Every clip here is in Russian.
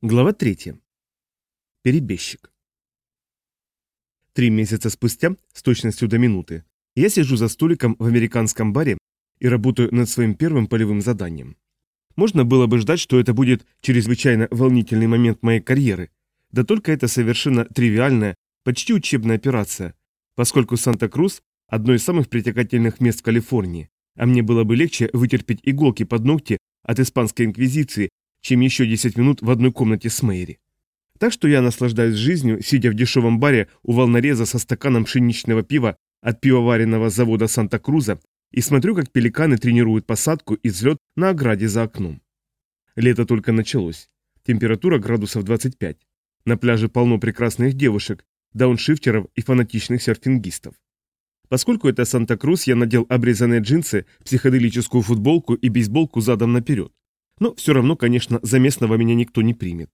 Глава 3. Перебежчик. Три месяца спустя, с точностью до минуты, я сижу за столиком в американском баре и работаю над своим первым полевым заданием. Можно было бы ждать, что это будет чрезвычайно волнительный момент моей карьеры, да только это совершенно тривиальная, почти учебная операция, поскольку Санта-Крус – одно из самых притягательных мест в Калифорнии, а мне было бы легче вытерпеть иголки под ногти от испанской инквизиции чем еще 10 минут в одной комнате с Мэри. Так что я наслаждаюсь жизнью, сидя в дешевом баре у волнореза со стаканом пшеничного пива от пивоваренного завода Санта-Круза и смотрю, как пеликаны тренируют посадку и взлет на ограде за окном. Лето только началось. Температура градусов 25. На пляже полно прекрасных девушек, дауншифтеров и фанатичных серфингистов. Поскольку это Санта-Крус, я надел обрезанные джинсы, психоделическую футболку и бейсболку задом наперед. Но все равно, конечно, за местного меня никто не примет.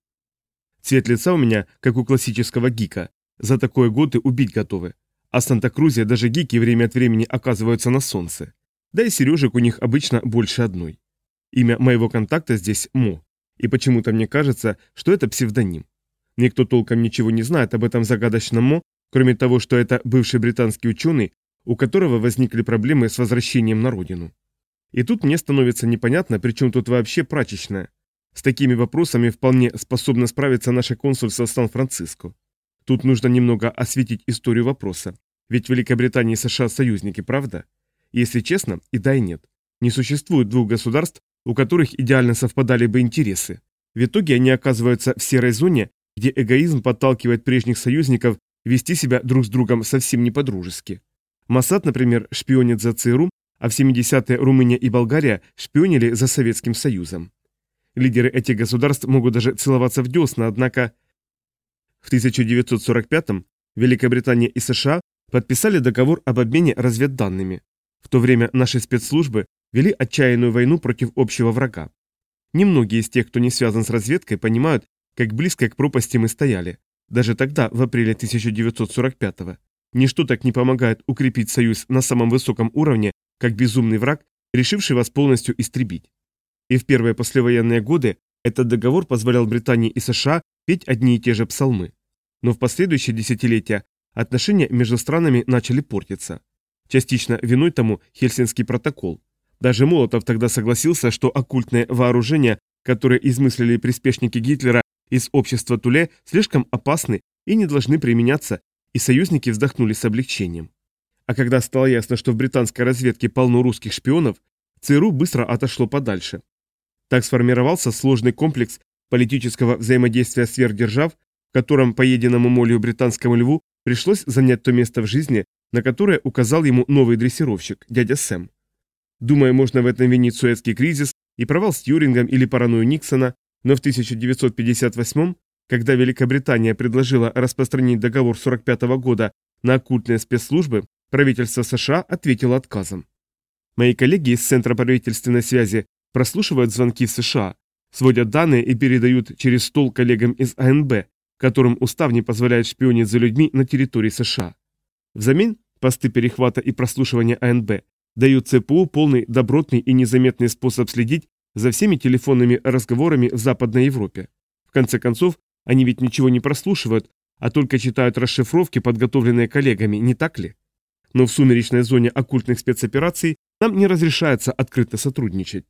Цвет лица у меня, как у классического гика. За такое годы убить готовы. А в Санта-Крузе даже гики время от времени оказываются на солнце. Да и сережек у них обычно больше одной. Имя моего контакта здесь Мо. И почему-то мне кажется, что это псевдоним. Никто толком ничего не знает об этом загадочном Мо, кроме того, что это бывший британский ученый, у которого возникли проблемы с возвращением на родину. И тут мне становится непонятно, при чем тут вообще прачечная. С такими вопросами вполне способна справиться наше консульство Сан-Франциско. Тут нужно немного осветить историю вопроса. Ведь Великобритания и США союзники, правда? Если честно, и да, и нет. Не существует двух государств, у которых идеально совпадали бы интересы. В итоге они оказываются в серой зоне, где эгоизм подталкивает прежних союзников вести себя друг с другом совсем не по-дружески. Масад, например, шпионит за ЦРУ, а в 70-е Румыния и Болгария шпионили за Советским Союзом. Лидеры этих государств могут даже целоваться в десна, однако... В 1945-м Великобритания и США подписали договор об обмене разведданными. В то время наши спецслужбы вели отчаянную войну против общего врага. Немногие из тех, кто не связан с разведкой, понимают, как близко к пропасти мы стояли. Даже тогда, в апреле 1945-го. Ничто так не помогает укрепить союз на самом высоком уровне, как безумный враг, решивший вас полностью истребить. И в первые послевоенные годы этот договор позволял Британии и США петь одни и те же псалмы. Но в последующие десятилетия отношения между странами начали портиться. Частично виной тому Хельсинский протокол. Даже Молотов тогда согласился, что оккультные вооружения, которые измыслили приспешники Гитлера из общества Туле, слишком опасны и не должны применяться, и союзники вздохнули с облегчением. А когда стало ясно, что в британской разведке полно русских шпионов, ЦРУ быстро отошло подальше. Так сформировался сложный комплекс политического взаимодействия сверхдержав, в котором поеденному молью британскому льву пришлось занять то место в жизни, на которое указал ему новый дрессировщик, дядя Сэм. Думаю, можно в этом винить Суэцкий кризис и провал с Тьюрингом или паранойю Никсона, но в 1958 когда Великобритания предложила распространить договор 45 -го года на оккультные спецслужбы, Правительство США ответило отказом. Мои коллеги из Центра правительственной связи прослушивают звонки в США, сводят данные и передают через стол коллегам из АНБ, которым устав не позволяет шпионить за людьми на территории США. Взамен посты перехвата и прослушивания АНБ дают ЦПУ полный, добротный и незаметный способ следить за всеми телефонными разговорами в Западной Европе. В конце концов, они ведь ничего не прослушивают, а только читают расшифровки, подготовленные коллегами, не так ли? Но в сумеречной зоне оккультных спецопераций нам не разрешается открыто сотрудничать.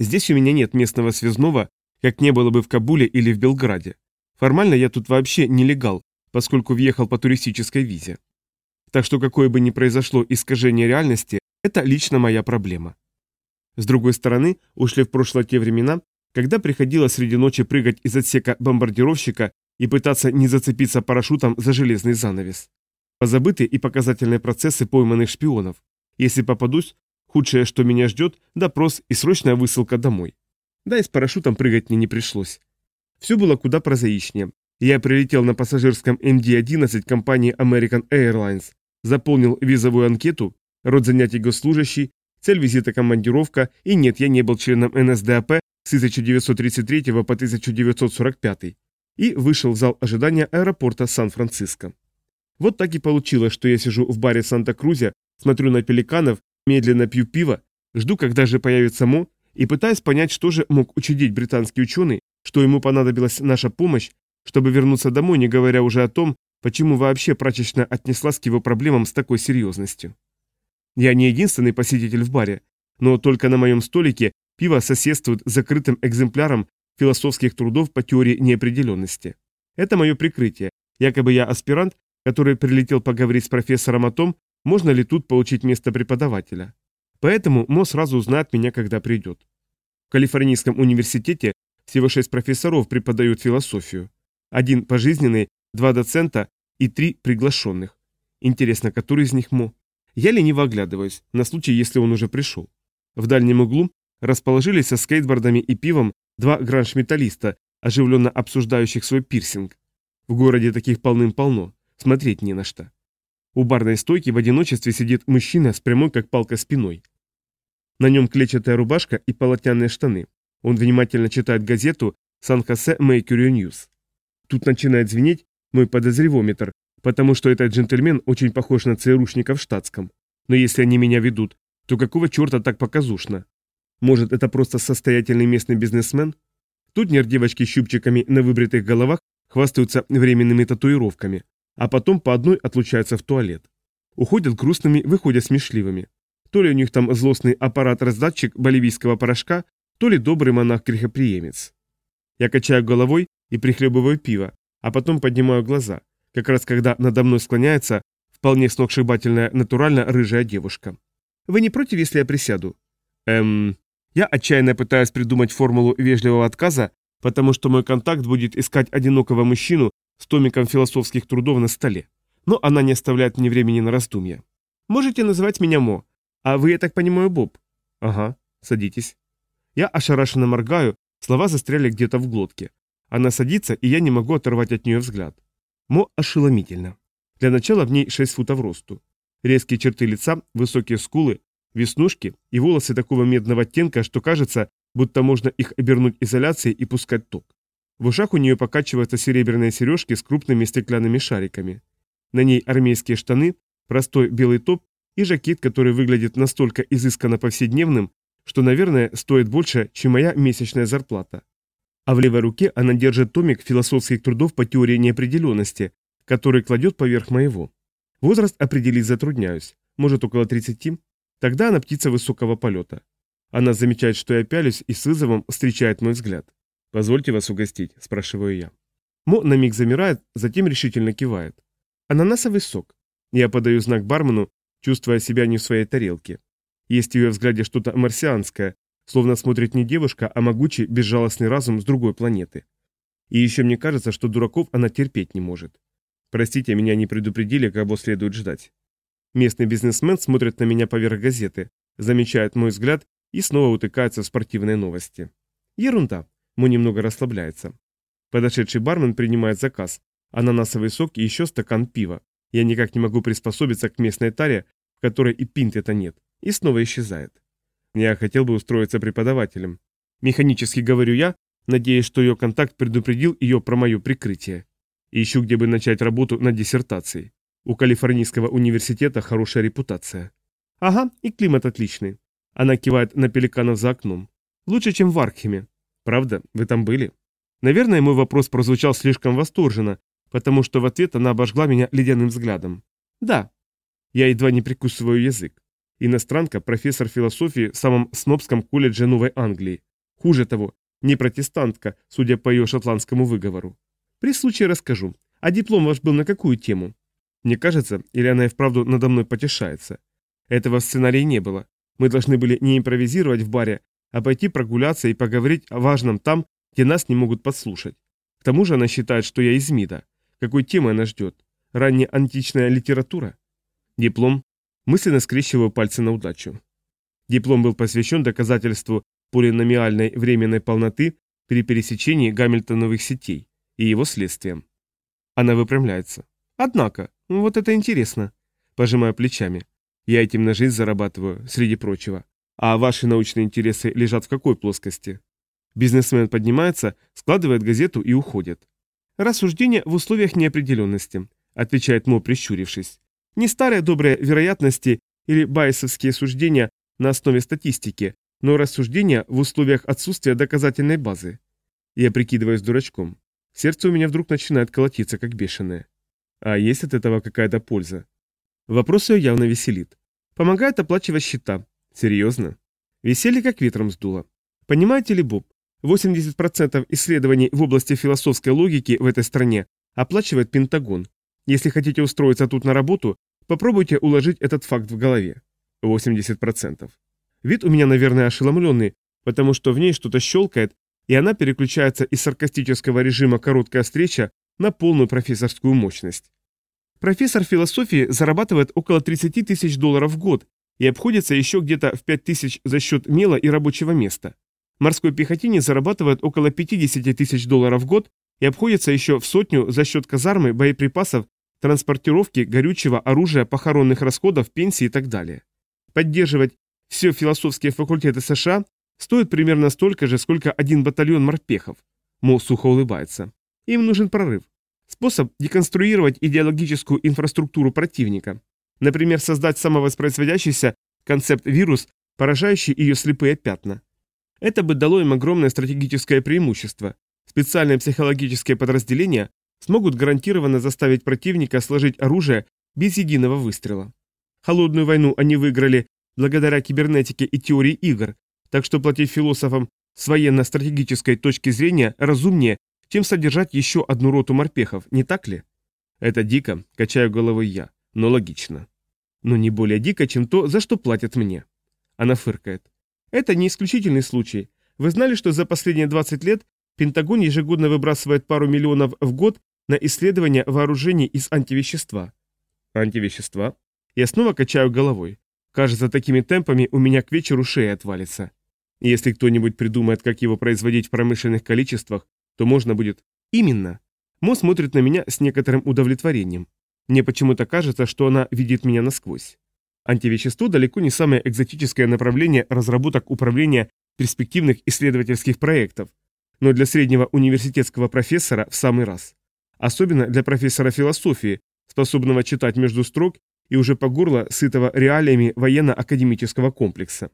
Здесь у меня нет местного связного, как не было бы в Кабуле или в Белграде. Формально я тут вообще нелегал, поскольку въехал по туристической визе. Так что какое бы ни произошло искажение реальности, это лично моя проблема. С другой стороны, ушли в прошлое те времена, когда приходилось среди ночи прыгать из отсека бомбардировщика и пытаться не зацепиться парашютом за железный занавес. Позабыты и показательные процессы пойманных шпионов. Если попадусь, худшее, что меня ждет, допрос и срочная высылка домой. Да и с парашютом прыгать мне не пришлось. Все было куда прозаичнее. Я прилетел на пассажирском MD-11 компании American Airlines, заполнил визовую анкету, род занятий госслужащий, цель визита командировка, и нет, я не был членом НСДАП с 1933 по 1945 и вышел в зал ожидания аэропорта Сан-Франциско. Вот так и получилось, что я сижу в баре Санта-Крузе, смотрю на пеликанов, медленно пью пиво, жду, когда же появится Мо, и пытаюсь понять, что же мог учудить британский ученый, что ему понадобилась наша помощь, чтобы вернуться домой, не говоря уже о том, почему вообще прачечная отнеслась к его проблемам с такой серьезностью. Я не единственный посетитель в баре, но только на моем столике пиво соседствует с закрытым экземпляром философских трудов по теории неопределенности. Это мое прикрытие. Якобы я аспирант, который прилетел поговорить с профессором о том, можно ли тут получить место преподавателя. Поэтому Мо сразу узнает меня, когда придет. В Калифорнийском университете всего шесть профессоров преподают философию. Один пожизненный, два доцента и три приглашенных. Интересно, который из них Мо? Я лениво оглядываюсь, на случай, если он уже пришел. В дальнем углу расположились со скейтбордами и пивом два гранж-металлиста, оживленно обсуждающих свой пирсинг. В городе таких полным-полно, смотреть не на что. У барной стойки в одиночестве сидит мужчина с прямой как палка спиной. На нем клетчатая рубашка и полотняные штаны. Он внимательно читает газету «Сан-Хосе Mercury News». Тут начинает звенеть мой подозревометр, потому что этот джентльмен очень похож на ЦРУшника в штатском. Но если они меня ведут, то какого черта так показушно? Может, это просто состоятельный местный бизнесмен? Тут нер-девочки с щупчиками на выбритых головах хвастаются временными татуировками, а потом по одной отлучаются в туалет. Уходят грустными, выходят смешливыми. То ли у них там злостный аппарат-раздатчик боливийского порошка, то ли добрый монах-грехоприемец. Я качаю головой и прихлебываю пиво, а потом поднимаю глаза, как раз когда надо мной склоняется вполне сногсшибательная натурально рыжая девушка. «Вы не против, если я присяду?» «Эм...» Я отчаянно пытаюсь придумать формулу вежливого отказа, потому что мой контакт будет искать одинокого мужчину с томиком философских трудов на столе. Но она не оставляет мне времени на раздумья. «Можете называть меня Мо. А вы, я так понимаю, Боб?» «Ага, садитесь». Я ошарашенно моргаю, слова застряли где-то в глотке. Она садится, и я не могу оторвать от нее взгляд. Мо ошеломительно. Для начала в ней 6 футов росту. Резкие черты лица, высокие скулы, веснушки и волосы такого медного оттенка, что кажется, будто можно их обернуть изоляцией и пускать ток. В ушах у нее покачиваются серебряные сережки с крупными стеклянными шариками. На ней армейские штаны, простой белый топ и жакет, который выглядит настолько изысканно повседневным, что, наверное, стоит больше, чем моя месячная зарплата. А в левой руке она держит томик философских трудов по теории неопределенности, который кладет поверх моего. Возраст определить затрудняюсь, может около 30, тогда она птица высокого полета. Она замечает, что я пялюсь и с вызовом встречает мой взгляд. «Позвольте вас угостить?» – спрашиваю я. Мо на миг замирает, затем решительно кивает. «Ананасовый сок». Я подаю знак бармену, чувствуя себя не в своей тарелке. Есть в ее взгляде что-то марсианское, словно смотрит не девушка, а могучий, безжалостный разум с другой планеты. И еще мне кажется, что дураков она терпеть не может. Простите, меня не предупредили, кого следует ждать. Местный бизнесмен смотрит на меня поверх газеты, замечает мой взгляд и снова утыкается в спортивные новости. Ерунда. Мо немного расслабляется. Подошедший бармен принимает заказ. Ананасовый сок и еще стакан пива. Я никак не могу приспособиться к местной таре, в которой и пинт это нет. И снова исчезает. Я хотел бы устроиться преподавателем. Механически говорю я, надеясь, что ее контакт предупредил ее про мое прикрытие. Ищу, где бы начать работу над диссертацией. У Калифорнийского университета хорошая репутация. Ага, и климат отличный. Она кивает на пеликанов за окном. Лучше, чем в Аркхеме. Правда, вы там были? Наверное, мой вопрос прозвучал слишком восторженно, потому что в ответ она обожгла меня ледяным взглядом. Да. Я едва не прикусываю язык. Иностранка, профессор философии в самом снобском колледже Новой Англии. Хуже того, не протестантка, судя по ее шотландскому выговору. При случае расскажу. А диплом ваш был на какую тему? Мне кажется, или она и вправду надо мной потешается. Этого в сценарии не было. Мы должны были не импровизировать в баре, а пойти прогуляться и поговорить о важном там, где нас не могут подслушать. К тому же она считает, что я из МИДа. Какой темы она ждет? Ранняя античная литература? Диплом Мысленно скрещиваю пальцы на удачу. Диплом был посвящен доказательству полиномиальной временной полноты при пересечении гамильтоновых сетей и его следствиям. Она выпрямляется. Однако, вот это интересно. Пожимаю плечами. Я этим на жизнь зарабатываю, среди прочего. А ваши научные интересы лежат в какой плоскости? Бизнесмен поднимается, складывает газету и уходит. Рассуждение в условиях неопределенности, отвечает Мо, прищурившись. Не старые добрые вероятности или байесовские суждения на основе статистики, но рассуждения в условиях отсутствия доказательной базы. Я прикидываюсь дурачком. Сердце у меня вдруг начинает колотиться, как бешеное. А есть от этого какая-то польза? Вопрос ее явно веселит. Помогает оплачивать счета. Серьезно? Веселье как ветром сдуло. Понимаете ли, Боб, 80% исследований в области философской логики в этой стране оплачивает Пентагон. Если хотите устроиться тут на работу, попробуйте уложить этот факт в голове. 80%. Вид у меня, наверное, ошеломленный, потому что в ней что-то щелкает, и она переключается из саркастического режима «короткая встреча» на полную профессорскую мощность. Профессор философии зарабатывает около 30 тысяч долларов в год и обходится еще где-то в 5 тысяч за счет мела и рабочего места. Морской пехотинец зарабатывает около 50 тысяч долларов в год и обходится еще в сотню за счет казармы, боеприпасов, транспортировки, горючего, оружия, похоронных расходов, пенсии и так далее. Поддерживать все философские факультеты США стоит примерно столько же, сколько один батальон морпехов. Мо сухо улыбается. Им нужен прорыв. Способ деконструировать идеологическую инфраструктуру противника. Например, создать самовоспроизводящийся концепт-вирус, поражающий ее слепые пятна. Это бы дало им огромное стратегическое преимущество. Специальные психологические подразделения смогут гарантированно заставить противника сложить оружие без единого выстрела. Холодную войну они выиграли благодаря кибернетике и теории игр, так что платить философам с военно-стратегической точки зрения разумнее, чем содержать еще одну роту морпехов, не так ли? Это дико, качаю головой я, но логично. Но не более дико, чем то, за что платят мне. Она фыркает. Это не исключительный случай. Вы знали, что за последние 20 лет Пентагон ежегодно выбрасывает пару миллионов в год на исследование вооружений из антивещества? Антивещества? Я снова качаю головой. Кажется, такими темпами у меня к вечеру шея отвалится. Если кто-нибудь придумает, как его производить в промышленных количествах, то можно будет... Именно. Мо смотрит на меня с некоторым удовлетворением. Мне почему-то кажется, что она видит меня насквозь. Антивещество далеко не самое экзотическое направление разработок управления перспективных исследовательских проектов, но для среднего университетского профессора в самый раз. Особенно для профессора философии, способного читать между строк и уже по горло сытого реалиями военно-академического комплекса.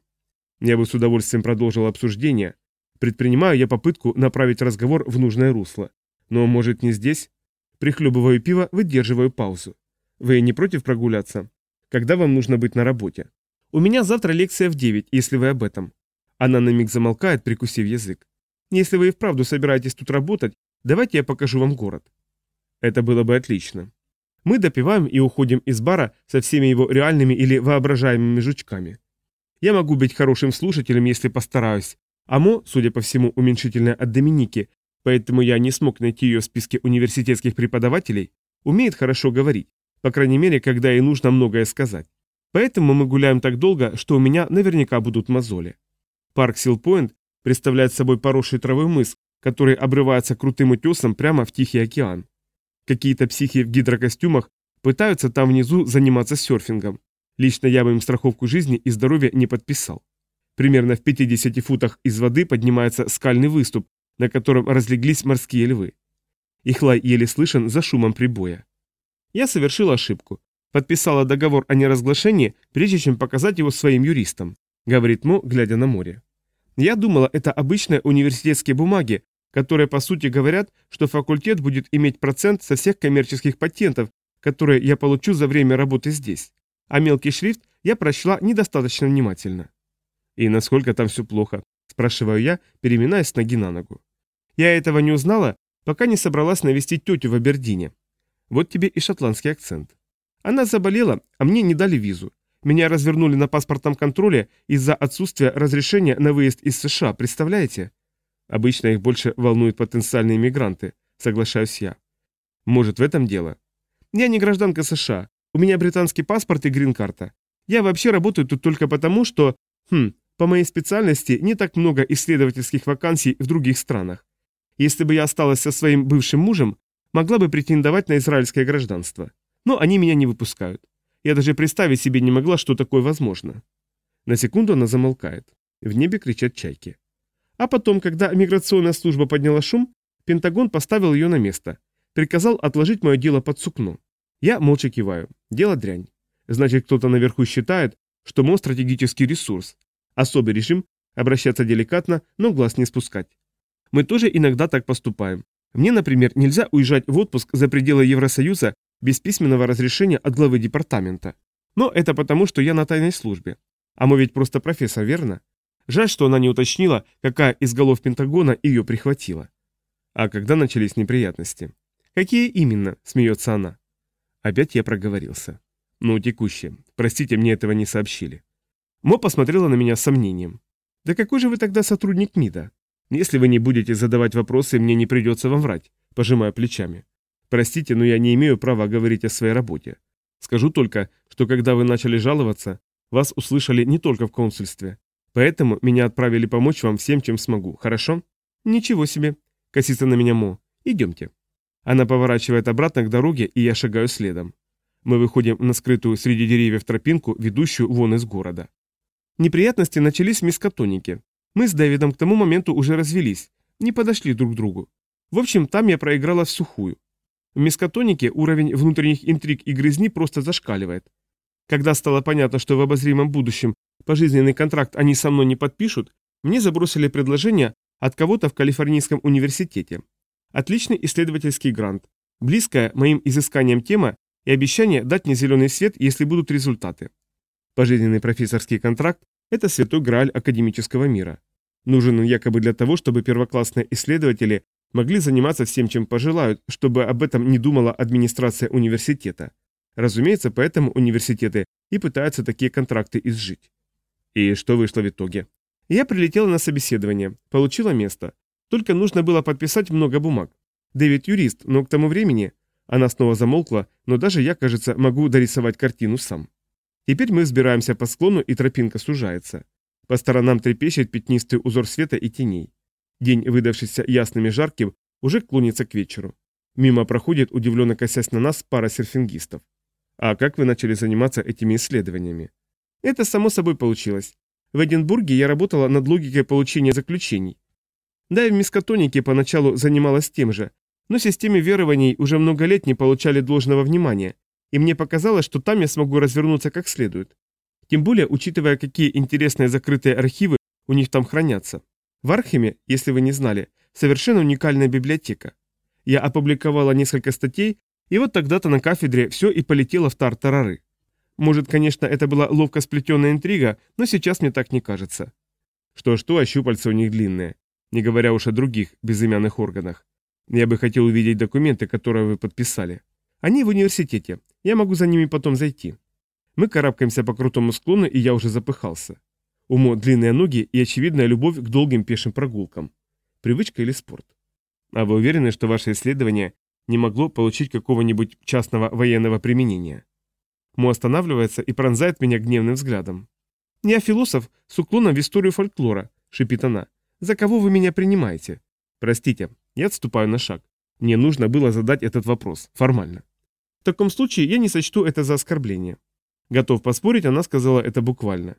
Я бы с удовольствием продолжил обсуждение, Предпринимаю я попытку направить разговор в нужное русло. Но, может, не здесь? Прихлебываю пиво, выдерживаю паузу. Вы не против прогуляться? Когда вам нужно быть на работе? У меня завтра лекция в 9, если вы об этом. Она на миг замолкает, прикусив язык. Если вы и вправду собираетесь тут работать, давайте я покажу вам город. Это было бы отлично. Мы допиваем и уходим из бара со всеми его реальными или воображаемыми жучками. Я могу быть хорошим слушателем, если постараюсь, Амо, судя по всему, уменьшительная от Доминики, поэтому я не смог найти ее в списке университетских преподавателей, умеет хорошо говорить, по крайней мере, когда ей нужно многое сказать. Поэтому мы гуляем так долго, что у меня наверняка будут мозоли. Парк Силпоинт представляет собой поросший травой мыс, который обрывается крутым утесом прямо в Тихий океан. Какие-то психи в гидрокостюмах пытаются там внизу заниматься серфингом. Лично я бы им страховку жизни и здоровья не подписал. Примерно в 50 футах из воды поднимается скальный выступ, на котором разлеглись морские львы. Их лай еле слышен за шумом прибоя. Я совершил ошибку. Подписала договор о неразглашении, прежде чем показать его своим юристам, говорит Мо, глядя на море. Я думала, это обычные университетские бумаги, которые по сути говорят, что факультет будет иметь процент со всех коммерческих патентов, которые я получу за время работы здесь. А мелкий шрифт я прочла недостаточно внимательно. «И насколько там все плохо?» – спрашиваю я, переминаясь с ноги на ногу. Я этого не узнала, пока не собралась навестить тетю в Абердине. Вот тебе и шотландский акцент. Она заболела, а мне не дали визу. Меня развернули на паспортном контроле из-за отсутствия разрешения на выезд из США, представляете? Обычно их больше волнуют потенциальные мигранты, соглашаюсь я. Может, в этом дело? Я не гражданка США. У меня британский паспорт и грин-карта. Я вообще работаю тут только потому, что... Хм, по моей специальности не так много исследовательских вакансий в других странах. Если бы я осталась со своим бывшим мужем, могла бы претендовать на израильское гражданство. Но они меня не выпускают. Я даже представить себе не могла, что такое возможно. На секунду она замолкает. В небе кричат чайки. А потом, когда миграционная служба подняла шум, Пентагон поставил ее на место. Приказал отложить мое дело под сукно. Я молча киваю. Дело дрянь. Значит, кто-то наверху считает, что МО стратегический ресурс, Особый режим – обращаться деликатно, но глаз не спускать. Мы тоже иногда так поступаем. Мне, например, нельзя уезжать в отпуск за пределы Евросоюза без письменного разрешения от главы департамента. Но это потому, что я на тайной службе. А мы ведь просто профессор, верно? Жаль, что она не уточнила, какая из голов Пентагона ее прихватила. А когда начались неприятности? Какие именно? Смеется она. Опять я проговорился. Ну, текущие. Простите, мне этого не сообщили. Мо посмотрела на меня с сомнением. Да какой же вы тогда сотрудник МИДа? Если вы не будете задавать вопросы, мне не придется вам врать, пожимая плечами. Простите, но я не имею права говорить о своей работе. Скажу только, что когда вы начали жаловаться, вас услышали не только в консульстве. Поэтому меня отправили помочь вам всем, чем смогу, хорошо? Ничего себе. Косится на меня Мо. Идемте. Она поворачивает обратно к дороге, и я шагаю следом. Мы выходим на скрытую среди деревьев тропинку, ведущую вон из города. Неприятности начались в мискотонике. Мы с Дэвидом к тому моменту уже развелись, не подошли друг к другу. В общем, там я проиграла в сухую. В мискотонике уровень внутренних интриг и грызни просто зашкаливает. Когда стало понятно, что в обозримом будущем пожизненный контракт они со мной не подпишут, мне забросили предложение от кого-то в Калифорнийском университете. Отличный исследовательский грант, близкая моим изысканиям тема и обещание дать мне зеленый свет, если будут результаты. Пожизненный профессорский контракт – это святой грааль академического мира. Нужен он якобы для того, чтобы первоклассные исследователи могли заниматься всем, чем пожелают, чтобы об этом не думала администрация университета. Разумеется, поэтому университеты и пытаются такие контракты изжить. И что вышло в итоге? Я прилетела на собеседование, получила место. Только нужно было подписать много бумаг. Дэвид юрист, но к тому времени... Она снова замолкла, но даже я, кажется, могу дорисовать картину сам. Теперь мы взбираемся по склону, и тропинка сужается. По сторонам трепещет пятнистый узор света и теней. День, выдавшийся ясным и жарким, уже клонится к вечеру. Мимо проходит, удивленно косясь на нас, пара серфингистов. А как вы начали заниматься этими исследованиями? Это само собой получилось. В Эдинбурге я работала над логикой получения заключений. Да и в мискотонике поначалу занималась тем же, но системе верований уже много лет не получали должного внимания, и мне показалось, что там я смогу развернуться как следует. Тем более, учитывая, какие интересные закрытые архивы у них там хранятся. В Архиме, если вы не знали, совершенно уникальная библиотека. Я опубликовала несколько статей, и вот тогда-то на кафедре все и полетело в тартарары. Может, конечно, это была ловко сплетенная интрига, но сейчас мне так не кажется. Что-что, а щупальца у них длинные. Не говоря уж о других безымянных органах. Я бы хотел увидеть документы, которые вы подписали. Они в университете. Я могу за ними потом зайти. Мы карабкаемся по крутому склону, и я уже запыхался. Умо длинные ноги и очевидная любовь к долгим пешим прогулкам. Привычка или спорт? А вы уверены, что ваше исследование не могло получить какого-нибудь частного военного применения? Мо останавливается и пронзает меня гневным взглядом. «Я философ с уклоном в историю фольклора», — шипит она. «За кого вы меня принимаете?» «Простите, я отступаю на шаг. Мне нужно было задать этот вопрос, формально. В таком случае я не сочту это за оскорбление. Готов поспорить, она сказала это буквально.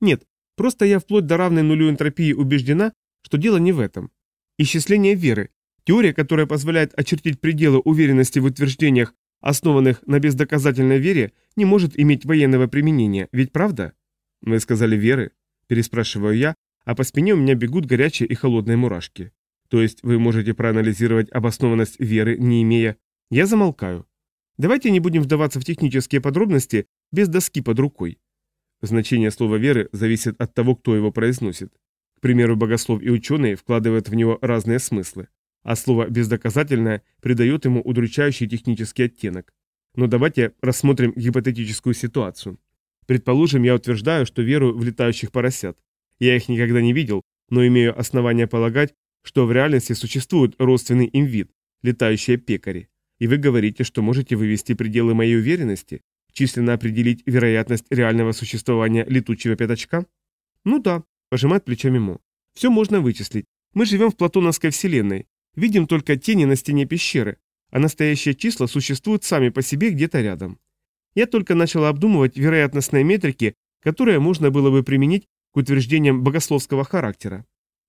Нет, просто я вплоть до равной нулю энтропии убеждена, что дело не в этом. Исчисление веры, теория, которая позволяет очертить пределы уверенности в утверждениях, основанных на бездоказательной вере, не может иметь военного применения, ведь правда? Вы сказали веры? Переспрашиваю я, а по спине у меня бегут горячие и холодные мурашки. То есть вы можете проанализировать обоснованность веры, не имея... Я замолкаю. Давайте не будем вдаваться в технические подробности без доски под рукой. Значение слова «веры» зависит от того, кто его произносит. К примеру, богослов и ученые вкладывают в него разные смыслы, а слово «бездоказательное» придает ему удручающий технический оттенок. Но давайте рассмотрим гипотетическую ситуацию. Предположим, я утверждаю, что верую в летающих поросят. Я их никогда не видел, но имею основания полагать, что в реальности существует родственный им вид – летающие пекари. И вы говорите, что можете вывести пределы моей уверенности, численно определить вероятность реального существования летучего пятачка? Ну да, пожимает плечами Мо. Все можно вычислить. Мы живем в платоновской вселенной, видим только тени на стене пещеры, а настоящие числа существуют сами по себе где-то рядом. Я только начала обдумывать вероятностные метрики, которые можно было бы применить к утверждениям богословского характера.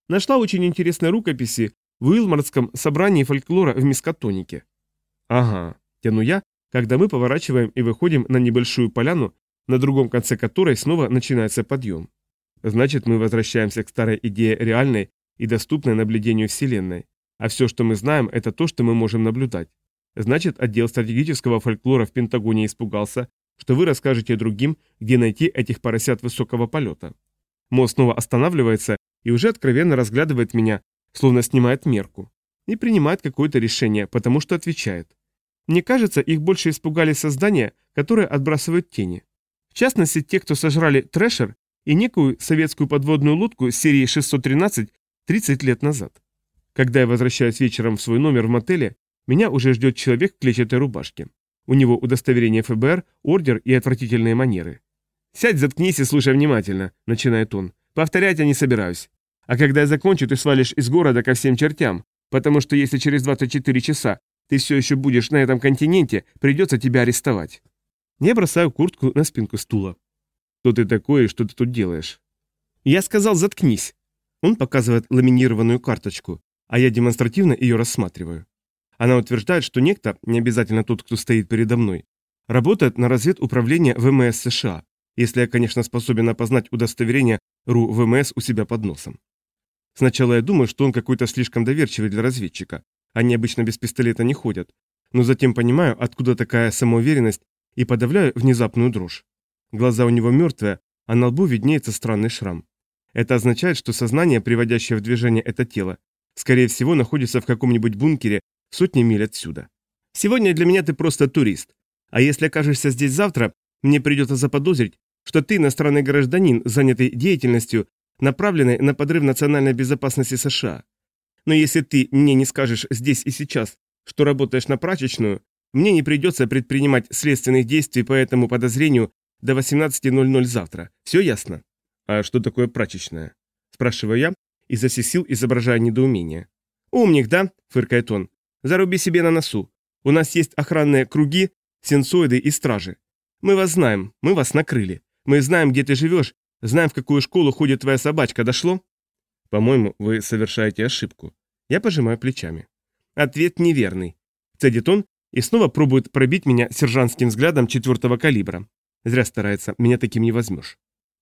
Нашла очень интересные рукописи в Уилмардском собрании фольклора в Мискатонике. Ага, тяну я, когда мы поворачиваем и выходим на небольшую поляну, на другом конце которой снова начинается подъем. Значит, мы возвращаемся к старой идее реальной и доступной наблюдению Вселенной. А все, что мы знаем, это то, что мы можем наблюдать. Значит, отдел стратегического фольклора в Пентагоне испугался, что вы расскажете другим, где найти этих поросят высокого полета. Мо снова останавливается и уже откровенно разглядывает меня, словно снимает мерку. И принимает какое-то решение, потому что отвечает. Мне кажется, их больше испугали создания, которые отбрасывают тени. В частности, те, кто сожрали Трэшер и некую советскую подводную лодку серии 613 30 лет назад. Когда я возвращаюсь вечером в свой номер в мотеле, меня уже ждет человек в клетчатой рубашке. У него удостоверение ФБР, ордер и отвратительные манеры. «Сядь, заткнись и слушай внимательно», — начинает он. «Повторять я не собираюсь. А когда я закончу, ты свалишь из города ко всем чертям, потому что если через 24 часа ты все еще будешь на этом континенте, придется тебя арестовать». Я бросаю куртку на спинку стула. «Кто ты такой и что ты тут делаешь?» «Я сказал, заткнись». Он показывает ламинированную карточку, а я демонстративно ее рассматриваю. Она утверждает, что некто, не обязательно тот, кто стоит передо мной, работает на разведуправление ВМС США, если я, конечно, способен опознать удостоверение РУ ВМС у себя под носом. Сначала я думаю, что он какой-то слишком доверчивый для разведчика, они обычно без пистолета не ходят, но затем понимаю, откуда такая самоуверенность и подавляю внезапную дрожь. Глаза у него мертвые, а на лбу виднеется странный шрам. Это означает, что сознание, приводящее в движение это тело, скорее всего, находится в каком-нибудь бункере сотни миль отсюда. Сегодня для меня ты просто турист. А если окажешься здесь завтра, мне придется заподозрить, что ты иностранный гражданин, занятый деятельностью, направленной на подрыв национальной безопасности США. Но если ты мне не скажешь здесь и сейчас, что работаешь на прачечную, мне не придется предпринимать следственных действий по этому подозрению до 18.00 завтра. Все ясно? А что такое прачечная? Спрашиваю я, изо всех сил изображая недоумение. «Умник, да?» – фыркает он. Заруби себе на носу. У нас есть охранные круги, сенсоиды и стражи. Мы вас знаем, мы вас накрыли. Мы знаем, где ты живешь, знаем, в какую школу ходит твоя собачка. Дошло? По-моему, вы совершаете ошибку. Я пожимаю плечами. Ответ неверный. Цедит он и снова пробует пробить меня сержантским взглядом четвертого калибра. Зря старается, меня таким не возьмешь.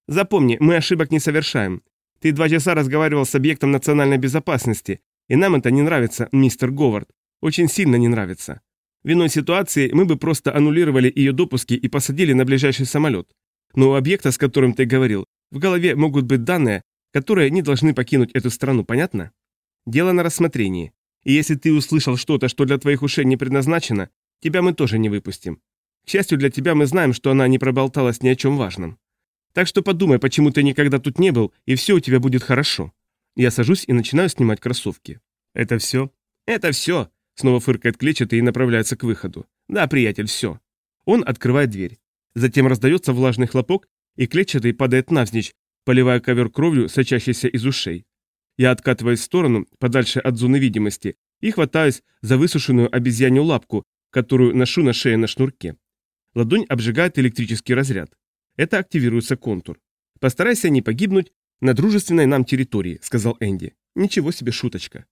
Запомни, мы ошибок не совершаем. Ты два часа разговаривал с объектом национальной безопасности, и нам это не нравится, мистер Говард. Очень сильно не нравится. Виной ситуации мы бы просто аннулировали ее допуски и посадили на ближайший самолет. Но у объекта, с которым ты говорил, в голове могут быть данные, которые не должны покинуть эту страну, понятно? Дело на рассмотрении. И если ты услышал что-то, что для твоих ушей не предназначено, тебя мы тоже не выпустим. К счастью для тебя, мы знаем, что она не проболталась ни о чем важном. Так что подумай, почему ты никогда тут не был, и все у тебя будет хорошо. Я сажусь и начинаю снимать кроссовки. Это все? Это все, Снова фыркает клетчатый и направляется к выходу. «Да, приятель, все». Он открывает дверь. Затем раздается влажный хлопок, и клетчатый падает навзничь, поливая ковер кровью, сочащейся из ушей. Я откатываюсь в сторону, подальше от зоны видимости, и хватаюсь за высушенную обезьянью лапку, которую ношу на шее на шнурке. Ладонь обжигает электрический разряд. Это активируется контур. «Постарайся не погибнуть на дружественной нам территории», — сказал Энди. «Ничего себе шуточка».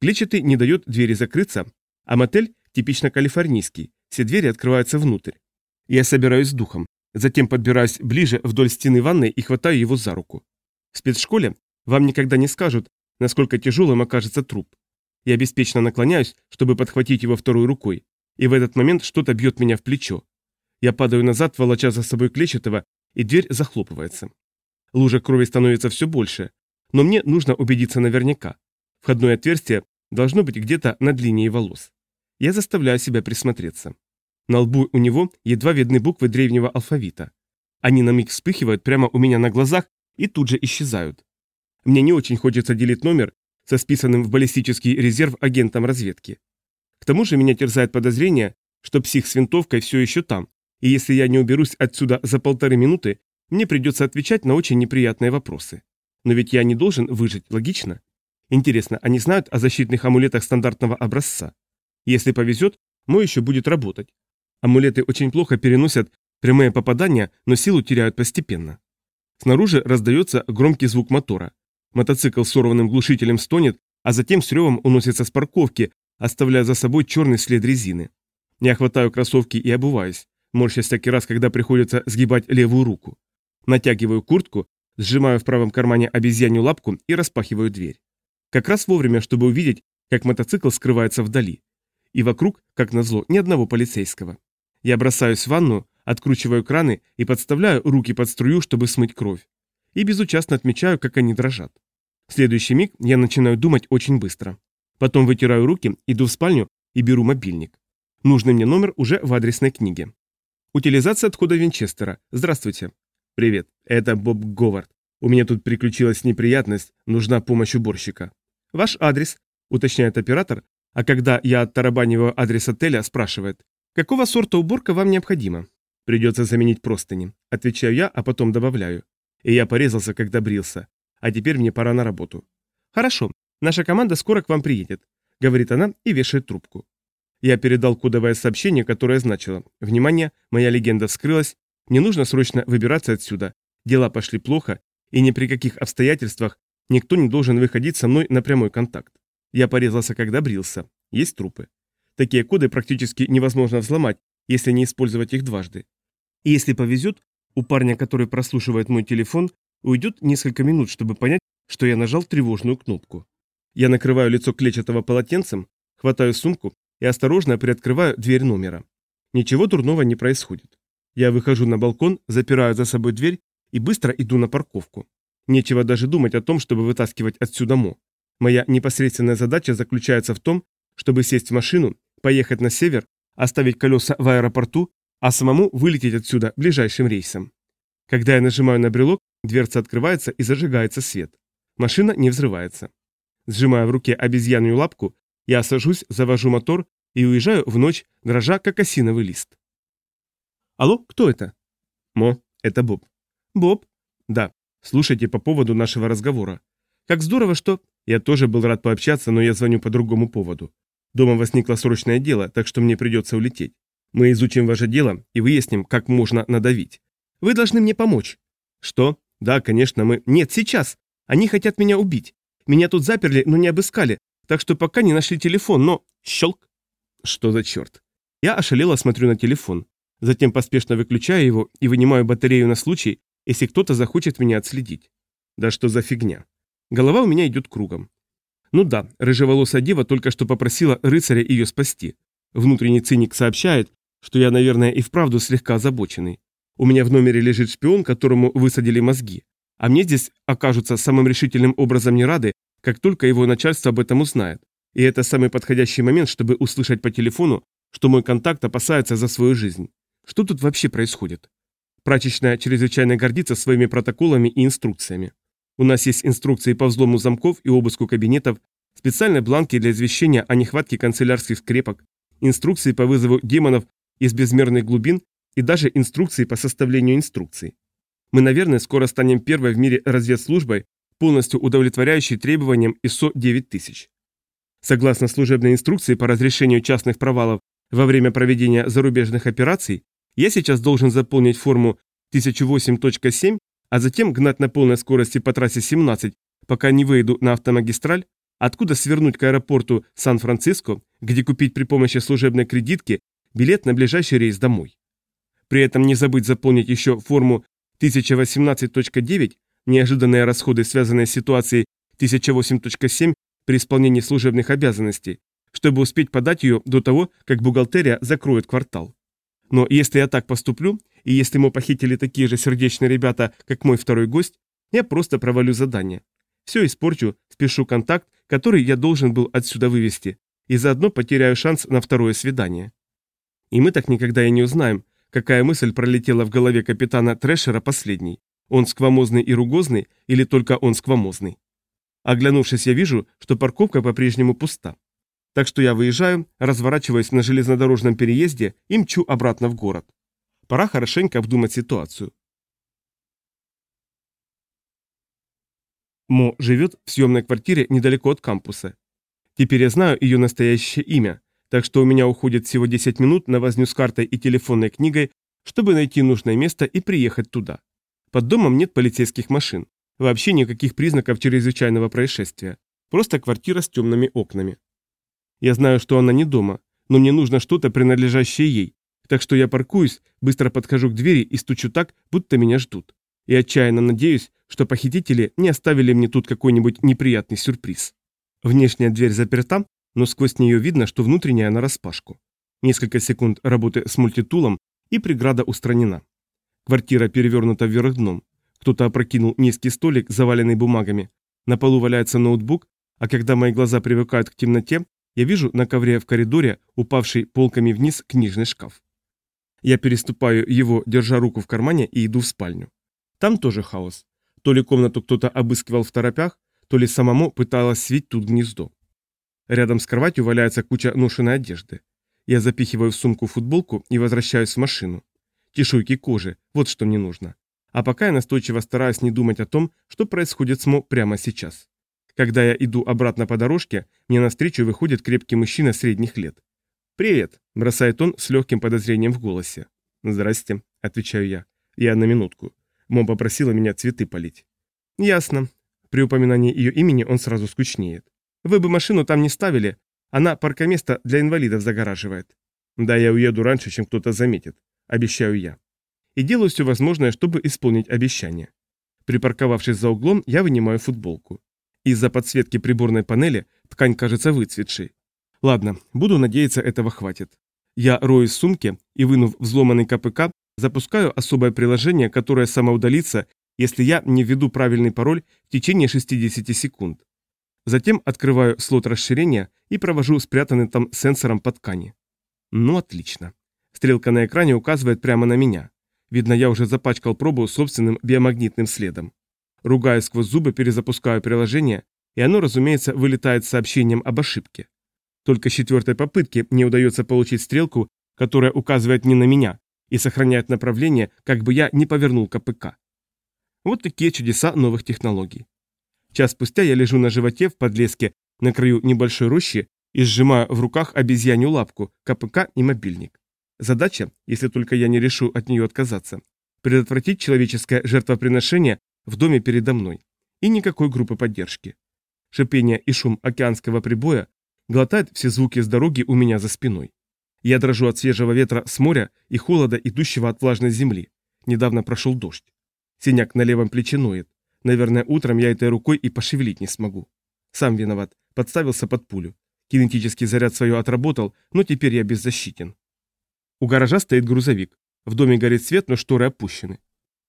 Клетчатый не дает двери закрыться, а мотель типично калифорнийский, все двери открываются внутрь. Я собираюсь с духом, затем подбираюсь ближе вдоль стены ванной и хватаю его за руку. В спецшколе вам никогда не скажут, насколько тяжелым окажется труп. Я беспечно наклоняюсь, чтобы подхватить его второй рукой, и в этот момент что-то бьет меня в плечо. Я падаю назад, волоча за собой клетчатого, и дверь захлопывается. Лужа крови становится все больше, но мне нужно убедиться наверняка. Входное отверстие Должно быть где-то над линией волос. Я заставляю себя присмотреться. На лбу у него едва видны буквы древнего алфавита. Они на миг вспыхивают прямо у меня на глазах и тут же исчезают. Мне не очень хочется делить номер со списанным в баллистический резерв агентом разведки. К тому же меня терзает подозрение, что псих с винтовкой все еще там, и если я не уберусь отсюда за полторы минуты, мне придется отвечать на очень неприятные вопросы. Но ведь я не должен выжить, логично? Интересно, они знают о защитных амулетах стандартного образца? Если повезет, мой еще будет работать. Амулеты очень плохо переносят прямые попадания, но силу теряют постепенно. Снаружи раздается громкий звук мотора. Мотоцикл с сорванным глушителем стонет, а затем с ревом уносится с парковки, оставляя за собой черный след резины. Я хватаю кроссовки и обуваюсь, морщась всякий раз, когда приходится сгибать левую руку. Натягиваю куртку, сжимаю в правом кармане обезьянью лапку и распахиваю дверь. Как раз вовремя, чтобы увидеть, как мотоцикл скрывается вдали. И вокруг, как назло, ни одного полицейского. Я бросаюсь в ванну, откручиваю краны и подставляю руки под струю, чтобы смыть кровь. И безучастно отмечаю, как они дрожат. В следующий миг я начинаю думать очень быстро. Потом вытираю руки, иду в спальню и беру мобильник. Нужный мне номер уже в адресной книге. Утилизация отхода Винчестера. Здравствуйте. Привет, это Боб Говард. У меня тут приключилась неприятность, нужна помощь уборщика. Ваш адрес, уточняет оператор, а когда я оттарабаниваю адрес отеля, спрашивает, какого сорта уборка вам необходима? Придется заменить простыни. Отвечаю я, а потом добавляю. И я порезался, когда брился. А теперь мне пора на работу. Хорошо, наша команда скоро к вам приедет, говорит она и вешает трубку. Я передал кодовое сообщение, которое значило «Внимание, моя легенда вскрылась, мне нужно срочно выбираться отсюда, дела пошли плохо, и ни при каких обстоятельствах никто не должен выходить со мной на прямой контакт. Я порезался, когда брился. Есть трупы. Такие коды практически невозможно взломать, если не использовать их дважды. И если повезет, у парня, который прослушивает мой телефон, уйдет несколько минут, чтобы понять, что я нажал тревожную кнопку. Я накрываю лицо клетчатого полотенцем, хватаю сумку и осторожно приоткрываю дверь номера. Ничего дурного не происходит. Я выхожу на балкон, запираю за собой дверь и быстро иду на парковку. Нечего даже думать о том, чтобы вытаскивать отсюда Мо. Моя непосредственная задача заключается в том, чтобы сесть в машину, поехать на север, оставить колеса в аэропорту, а самому вылететь отсюда ближайшим рейсом. Когда я нажимаю на брелок, дверца открывается и зажигается свет. Машина не взрывается. Сжимая в руке обезьянью лапку, я сажусь, завожу мотор и уезжаю в ночь, дрожа как осиновый лист. Алло, кто это? Мо, это Боб. Боб? Да. Слушайте по поводу нашего разговора. Как здорово, что... Я тоже был рад пообщаться, но я звоню по другому поводу. Дома возникло срочное дело, так что мне придется улететь. Мы изучим ваше дело и выясним, как можно надавить. Вы должны мне помочь. Что? Да, конечно, мы... Нет, сейчас. Они хотят меня убить. Меня тут заперли, но не обыскали, так что пока не нашли телефон, но... Щелк. Что за черт? Я ошалело смотрю на телефон. Затем поспешно выключаю его и вынимаю батарею на случай, если кто-то захочет меня отследить. Да что за фигня. Голова у меня идет кругом. Ну да, рыжеволосая дева только что попросила рыцаря ее спасти. Внутренний циник сообщает, что я, наверное, и вправду слегка озабоченный. У меня в номере лежит шпион, которому высадили мозги. А мне здесь окажутся самым решительным образом не рады, как только его начальство об этом узнает. И это самый подходящий момент, чтобы услышать по телефону, что мой контакт опасается за свою жизнь. Что тут вообще происходит? Прачечная чрезвычайно гордится своими протоколами и инструкциями. У нас есть инструкции по взлому замков и обыску кабинетов, специальные бланки для извещения о нехватке канцелярских скрепок, инструкции по вызову демонов из безмерных глубин и даже инструкции по составлению инструкций. Мы, наверное, скоро станем первой в мире разведслужбой, полностью удовлетворяющей требованиям ISO 9000. Согласно служебной инструкции по разрешению частных провалов во время проведения зарубежных операций, я сейчас должен заполнить форму 1008.7, а затем гнать на полной скорости по трассе 17, пока не выйду на автомагистраль, откуда свернуть к аэропорту Сан-Франциско, где купить при помощи служебной кредитки билет на ближайший рейс домой. При этом не забыть заполнить еще форму 1018.9, неожиданные расходы, связанные с ситуацией 1008.7 при исполнении служебных обязанностей, чтобы успеть подать ее до того, как бухгалтерия закроет квартал. Но если я так поступлю, и если мы похитили такие же сердечные ребята, как мой второй гость, я просто провалю задание. Все испорчу, спешу контакт, который я должен был отсюда вывести, и заодно потеряю шанс на второе свидание. И мы так никогда и не узнаем, какая мысль пролетела в голове капитана Трэшера последней. Он сквамозный и ругозный, или только он сквамозный? Оглянувшись, я вижу, что парковка по-прежнему пуста. Так что я выезжаю, разворачиваюсь на железнодорожном переезде и мчу обратно в город. Пора хорошенько обдумать ситуацию. Мо живет в съемной квартире недалеко от кампуса. Теперь я знаю ее настоящее имя, так что у меня уходит всего 10 минут на возню с картой и телефонной книгой, чтобы найти нужное место и приехать туда. Под домом нет полицейских машин. Вообще никаких признаков чрезвычайного происшествия. Просто квартира с темными окнами. Я знаю, что она не дома, но мне нужно что-то, принадлежащее ей. Так что я паркуюсь, быстро подхожу к двери и стучу так, будто меня ждут. И отчаянно надеюсь, что похитители не оставили мне тут какой-нибудь неприятный сюрприз. Внешняя дверь заперта, но сквозь нее видно, что внутренняя нараспашку. Несколько секунд работы с мультитулом, и преграда устранена. Квартира перевернута вверх дном. Кто-то опрокинул низкий столик, заваленный бумагами. На полу валяется ноутбук, а когда мои глаза привыкают к темноте, я вижу на ковре в коридоре, упавший полками вниз, книжный шкаф. Я переступаю его, держа руку в кармане, и иду в спальню. Там тоже хаос. То ли комнату кто-то обыскивал в торопях, то ли самому пыталась свить тут гнездо. Рядом с кроватью валяется куча ношеной одежды. Я запихиваю в сумку футболку и возвращаюсь в машину. Чешуйки кожи, вот что мне нужно. А пока я настойчиво стараюсь не думать о том, что происходит с Мо прямо сейчас. Когда я иду обратно по дорожке, мне навстречу выходит крепкий мужчина средних лет. «Привет», – бросает он с легким подозрением в голосе. «Здрасте», – отвечаю я. «Я на минутку. Мо попросила меня цветы полить». «Ясно». При упоминании ее имени он сразу скучнеет. «Вы бы машину там не ставили. Она паркоместо для инвалидов загораживает». «Да, я уеду раньше, чем кто-то заметит», – обещаю я. И делаю все возможное, чтобы исполнить обещание. Припарковавшись за углом, я вынимаю футболку. Из-за подсветки приборной панели ткань кажется выцветшей. Ладно, буду надеяться, этого хватит. Я рою из сумки и, вынув взломанный КПК, запускаю особое приложение, которое самоудалится, если я не введу правильный пароль в течение 60 секунд. Затем открываю слот расширения и провожу спрятанный там сенсором по ткани. Ну, отлично. Стрелка на экране указывает прямо на меня. Видно, я уже запачкал пробу собственным биомагнитным следом. Ругая сквозь зубы, перезапускаю приложение, и оно, разумеется, вылетает с сообщением об ошибке. Только с четвертой попытки мне удается получить стрелку, которая указывает не на меня и сохраняет направление, как бы я не повернул КПК. Вот такие чудеса новых технологий. Час спустя я лежу на животе в подлеске на краю небольшой рощи и сжимаю в руках обезьянью лапку, КПК и мобильник. Задача, если только я не решу от нее отказаться, предотвратить человеческое жертвоприношение в доме передо мной. И никакой группы поддержки. Шипение и шум океанского прибоя глотает все звуки с дороги у меня за спиной. Я дрожу от свежего ветра с моря и холода, идущего от влажной земли. Недавно прошел дождь. Синяк на левом плече ноет. Наверное, утром я этой рукой и пошевелить не смогу. Сам виноват. Подставился под пулю. Кинетический заряд свое отработал, но теперь я беззащитен. У гаража стоит грузовик. В доме горит свет, но шторы опущены.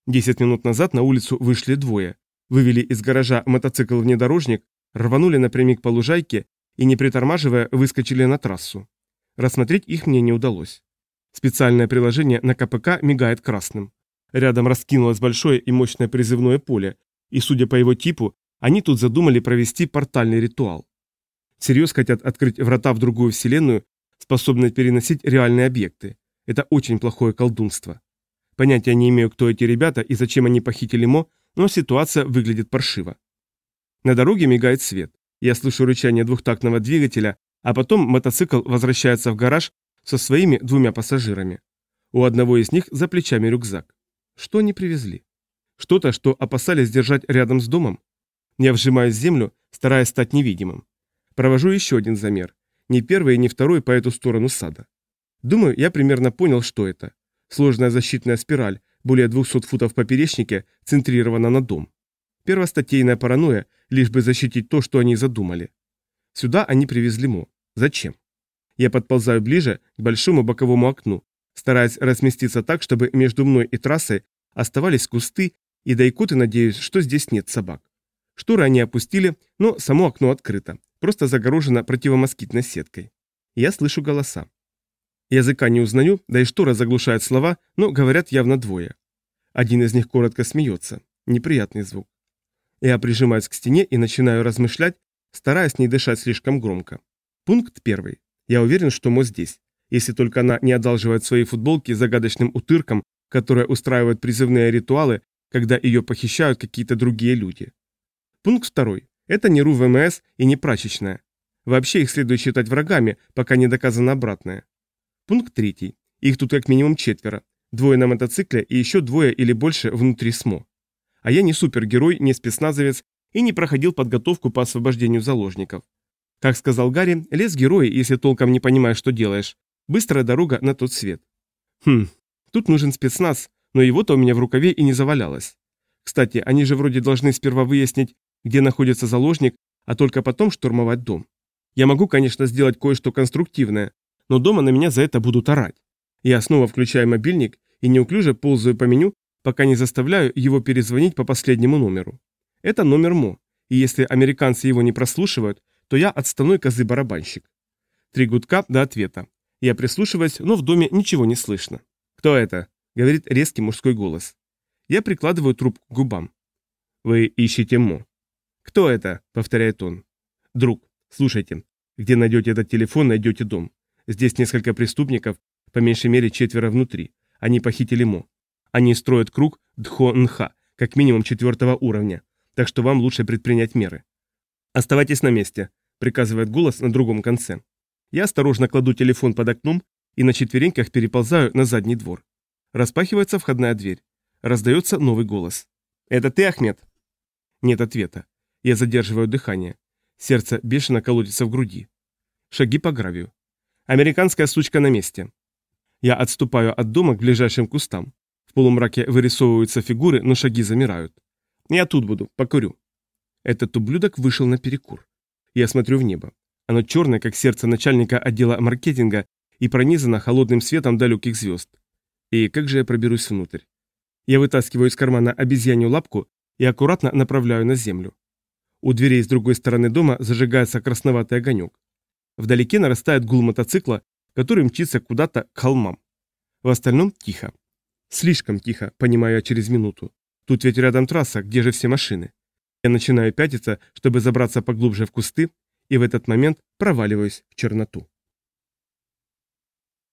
Десять минут назад на улицу вышли двое. Вывели из гаража мотоцикл-внедорожник, рванули напрямик по лужайке и, не притормаживая, выскочили на трассу. Рассмотреть их мне не удалось. Специальное приложение на КПК мигает красным. Рядом раскинулось большое и мощное призывное поле, и, судя по его типу, они тут задумали провести портальный ритуал. Всерьез хотят открыть врата в другую вселенную, способные переносить реальные объекты. Это очень плохое колдунство. Понятия не имею, кто эти ребята и зачем они похитили Мо, но ситуация выглядит паршиво. На дороге мигает свет. Я слышу рычание двухтактного двигателя, а потом мотоцикл возвращается в гараж со своими двумя пассажирами. У одного из них за плечами рюкзак. Что они привезли? Что-то, что опасались держать рядом с домом? Я вжимаюсь в землю, стараясь стать невидимым. Провожу еще один замер. Ни первый, ни второй по эту сторону сада. Думаю, я примерно понял, что это. Сложная защитная спираль, более 200 футов в поперечнике, центрирована на дом. Первостатейная паранойя, лишь бы защитить то, что они задумали. Сюда они привезли Мо. Зачем? Я подползаю ближе к большому боковому окну, стараясь разместиться так, чтобы между мной и трассой оставались кусты, и до икоты надеюсь, что здесь нет собак. Шторы они опустили, но само окно открыто, просто загорожено противомоскитной сеткой. Я слышу голоса. Языка не узнаю, да и штора заглушает слова, но говорят явно двое. Один из них коротко смеется. Неприятный звук. Я прижимаюсь к стене и начинаю размышлять, стараясь не дышать слишком громко. Пункт первый. Я уверен, что Мо здесь. Если только она не одалживает свои футболки загадочным утыркам, которые устраивают призывные ритуалы, когда ее похищают какие-то другие люди. Пункт второй. Это не РУ ВМС и не прачечная. Вообще их следует считать врагами, пока не доказано обратное. Пункт третий. Их тут как минимум четверо. Двое на мотоцикле и еще двое или больше внутри СМО. А я не супергерой, не спецназовец и не проходил подготовку по освобождению заложников. Как сказал Гарри, лес герои, если толком не понимаешь, что делаешь. Быстрая дорога на тот свет. Хм, тут нужен спецназ, но его-то у меня в рукаве и не завалялось. Кстати, они же вроде должны сперва выяснить, где находится заложник, а только потом штурмовать дом. Я могу, конечно, сделать кое-что конструктивное, но дома на меня за это будут орать. Я снова включаю мобильник и неуклюже ползаю по меню, пока не заставляю его перезвонить по последнему номеру. Это номер МО, и если американцы его не прослушивают, то я отставной козы-барабанщик. Три гудка до ответа. Я прислушиваюсь, но в доме ничего не слышно. «Кто это?» — говорит резкий мужской голос. Я прикладываю трубку к губам. «Вы ищете Мо». «Кто это?» — повторяет он. «Друг, слушайте. Где найдете этот телефон, найдете дом. Здесь несколько преступников, по меньшей мере четверо внутри. Они похитили Мо. Они строят круг Дхо-Нха, как минимум четвертого уровня, так что вам лучше предпринять меры. «Оставайтесь на месте», — приказывает голос на другом конце. Я осторожно кладу телефон под окном и на четвереньках переползаю на задний двор. Распахивается входная дверь. Раздается новый голос. «Это ты, Ахмед?» Нет ответа. Я задерживаю дыхание. Сердце бешено колотится в груди. Шаги по гравию. Американская сучка на месте. Я отступаю от дома к ближайшим кустам. В полумраке вырисовываются фигуры, но шаги замирают. Я тут буду, покурю. Этот ублюдок вышел на перекур. Я смотрю в небо. Оно черное, как сердце начальника отдела маркетинга и пронизано холодным светом далеких звезд. И как же я проберусь внутрь? Я вытаскиваю из кармана обезьянью лапку и аккуратно направляю на землю. У дверей с другой стороны дома зажигается красноватый огонек. Вдалеке нарастает гул мотоцикла, который мчится куда-то к холмам. В остальном тихо. Слишком тихо, понимаю я через минуту. Тут ведь рядом трасса, где же все машины? Я начинаю пятиться, чтобы забраться поглубже в кусты, и в этот момент проваливаюсь в черноту.